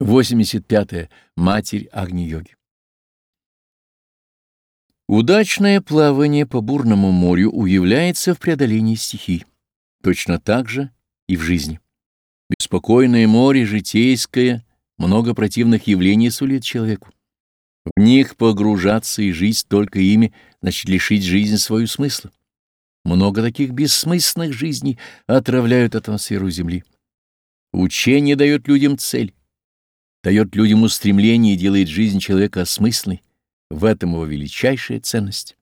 85. -е. Матерь Агни-йоги Удачное плавание по бурному морю уявляется в преодолении стихий. Точно так же и в жизни. Беспокойное море житейское много противных явлений сулит человеку. В них погружаться и жить только ими, значит лишить жизнь свою смысла. Много таких бессмысленных жизней отравляют атмосферу Земли. Учение дает людям цель дает людям устремление и делает жизнь человека осмысленной. В этом его величайшая ценность.